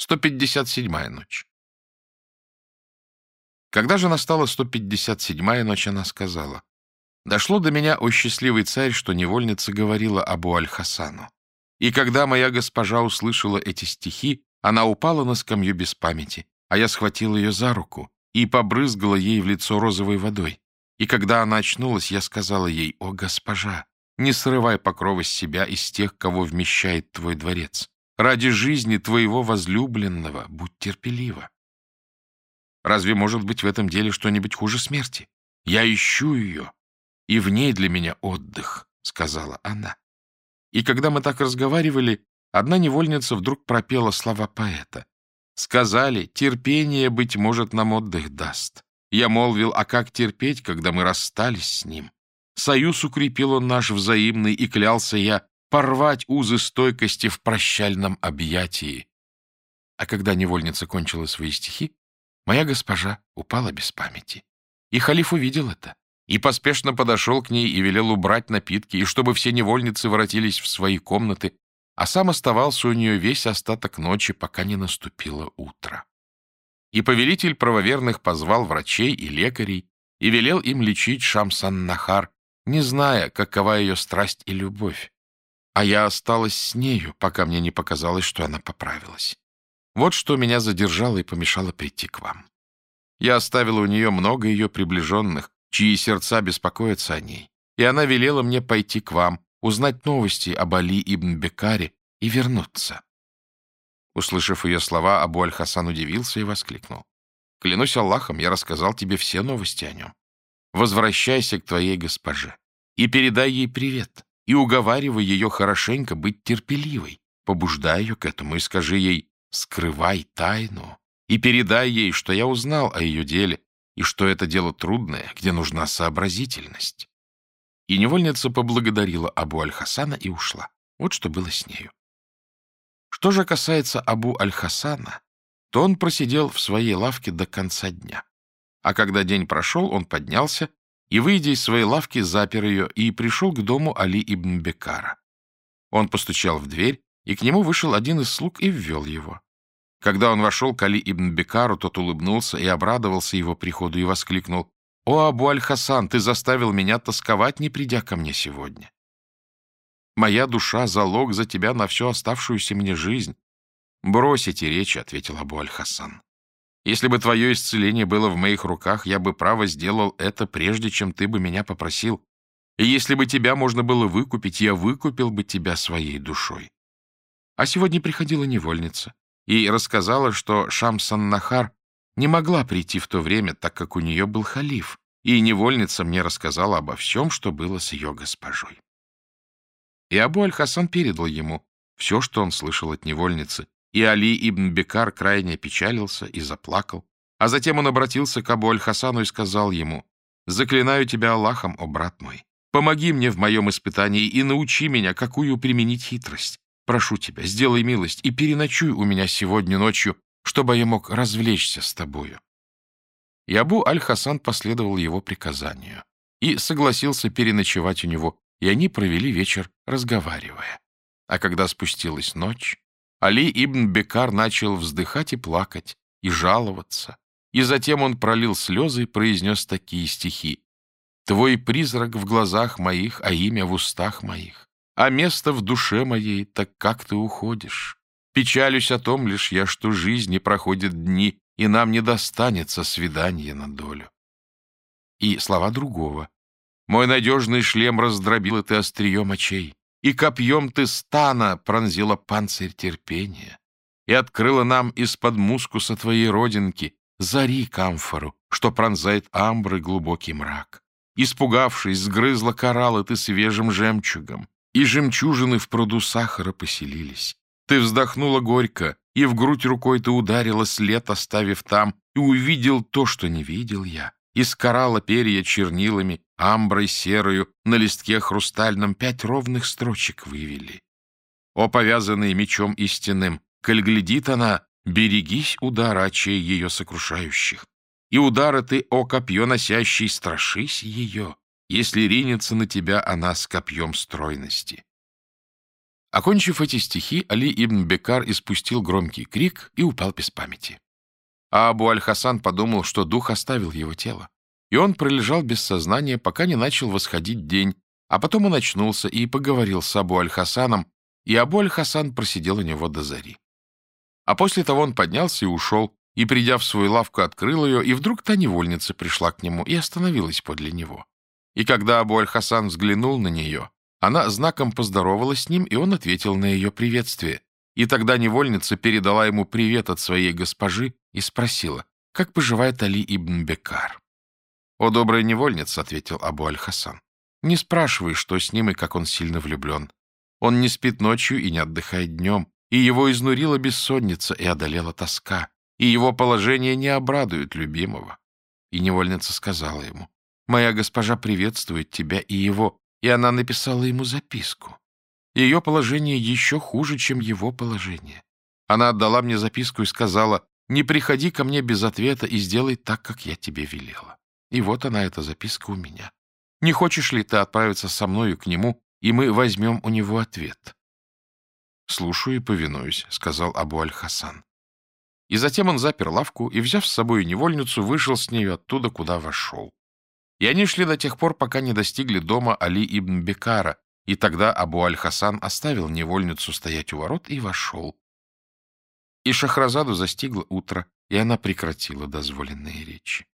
157-я ночь. Когда же настала 157-я ночь, она сказала, «Дошло до меня, о счастливый царь, что невольница говорила Абу Аль-Хасану. И когда моя госпожа услышала эти стихи, она упала на скамью без памяти, а я схватил ее за руку и побрызгала ей в лицо розовой водой. И когда она очнулась, я сказала ей, «О, госпожа, не срывай покрова с себя из тех, кого вмещает твой дворец. Ради жизни твоего возлюбленного будь терпелива. Разве может быть в этом деле что-нибудь хуже смерти? Я ищу ее, и в ней для меня отдых», — сказала она. И когда мы так разговаривали, одна невольница вдруг пропела слова поэта. «Сказали, терпение, быть может, нам отдых даст. Я молвил, а как терпеть, когда мы расстались с ним? Союз укрепил он наш взаимный, и клялся я порвать узы стойкости в прощальном объятии. А когда невольница кончила свои стихи, моя госпожа упала без памяти. И халиф увидел это, и поспешно подошел к ней и велел убрать напитки, и чтобы все невольницы воротились в свои комнаты, а сам оставался у нее весь остаток ночи, пока не наступило утро. И повелитель правоверных позвал врачей и лекарей и велел им лечить Шамсан-Нахар, не зная, какова ее страсть и любовь. А я осталась с нею, пока мне не показалось, что она поправилась. Вот что меня задержало и помешало прийти к вам. Я оставила у нее много ее приближенных, чьи сердца беспокоятся о ней, и она велела мне пойти к вам, узнать новости об Али ибн Бекаре и вернуться. Услышав ее слова, Абу Аль-Хасан удивился и воскликнул. «Клянусь Аллахом, я рассказал тебе все новости о нем. Возвращайся к твоей госпоже и передай ей привет, и уговаривай ее хорошенько быть терпеливой, побуждай ее к этому и скажи ей «скрывай тайну» и передай ей, что я узнал о ее деле и что это дело трудное, где нужна сообразительность». И невольница поблагодарила Абу Аль-Хасана и ушла. Вот что было с нею. Что же касается Абу Аль-Хасана, то он просидел в своей лавке до конца дня. А когда день прошел, он поднялся и, выйдя из своей лавки, запер ее и пришел к дому Али ибн Бекара. Он постучал в дверь, и к нему вышел один из слуг и ввел его. Когда он вошел к Али ибн Бекару, тот улыбнулся и обрадовался его приходу и воскликнул, «О, Абу Аль-Хасан, ты заставил меня тосковать, не придя ко мне сегодня. Моя душа — залог за тебя на всю оставшуюся мне жизнь. «Брось эти речи», — ответил Абу Аль-Хасан. «Если бы твое исцеление было в моих руках, я бы право сделал это, прежде чем ты бы меня попросил. И если бы тебя можно было выкупить, я выкупил бы тебя своей душой». А сегодня приходила невольница и рассказала, что Шамсан-Нахар не могла прийти в то время, так как у нее был халиф, и невольница мне рассказала обо всем, что было с ее госпожой. И Абу Аль-Хасан передал ему все, что он слышал от невольницы, и Али ибн Бекар крайне печалился и заплакал. А затем он обратился к Абу Аль-Хасану и сказал ему, «Заклинаю тебя Аллахом, о брат мой, помоги мне в моем испытании и научи меня, какую применить хитрость. Прошу тебя, сделай милость и переночуй у меня сегодня ночью, чтобы я мог развлечься с тобою». И Абу Аль-Хасан последовал его приказанию и согласился переночевать у него, и они провели вечер, разговаривая. А когда спустилась ночь, Али ибн Бекар начал вздыхать и плакать, и жаловаться, и затем он пролил слезы и произнес такие стихи. «Твой призрак в глазах моих, а имя в устах моих, а место в душе моей, так как ты уходишь? Печалюсь о том лишь я, что жизни проходят дни, и нам не достанется свидание на долю». И слова другого. Мой надежный шлем раздробил ты острием очей, и копьем ты стана пронзила панцирь терпения, и открыла нам из-под мускуса твоей родинки зари камфору, что пронзает амбры глубокий мрак. Испугавшись, сгрызла кораллы ты свежим жемчугом, и жемчужины в пруду сахара поселились. Ты вздохнула горько, и в грудь рукой ты ударила след, оставив там, и увидел то, что не видел я, и скорала перья чернилами, амброй серою, на листке хрустальном пять ровных строчек вывели. О, повязанный мечом истинным, коль глядит она, берегись удара очей ее сокрушающих. И удара ты, о копье носящий, страшись ее, если ринется на тебя она с копьем стройности. Окончив эти стихи, Али ибн Бекар испустил громкий крик и упал без памяти. А Абу Аль-Хасан подумал, что дух оставил его тело. И он пролежал без сознания, пока не начал восходить день, а потом он очнулся и поговорил с Абу Аль-Хасаном, и Абу Аль-Хасан просидел у него до зари. А после того он поднялся и ушел, и, придя в свою лавку, открыл ее, и вдруг та невольница пришла к нему и остановилась подле него. И когда Абу Аль-Хасан взглянул на нее, она знаком поздоровалась с ним, и он ответил на ее приветствие. И тогда невольница передала ему привет от своей госпожи и спросила, как поживает Али ибн Бекар. «О, добрая невольница», — ответил Абу Аль-Хасан, — «не спрашивай, что с ним и как он сильно влюблен. Он не спит ночью и не отдыхает днем, и его изнурила бессонница и одолела тоска, и его положение не обрадует любимого». И невольница сказала ему, «Моя госпожа приветствует тебя и его, и она написала ему записку. Ее положение еще хуже, чем его положение. Она отдала мне записку и сказала, «Не приходи ко мне без ответа и сделай так, как я тебе велела». И вот она, эта записка у меня. Не хочешь ли ты отправиться со мною к нему, и мы возьмем у него ответ?» «Слушаю и повинуюсь», — сказал Абу Аль-Хасан. И затем он запер лавку и, взяв с собой невольницу, вышел с нею оттуда, куда вошел. И они шли до тех пор, пока не достигли дома Али ибн Бекара, и тогда Абу Аль-Хасан оставил невольницу стоять у ворот и вошел. И Шахразаду застигло утро, и она прекратила дозволенные речи.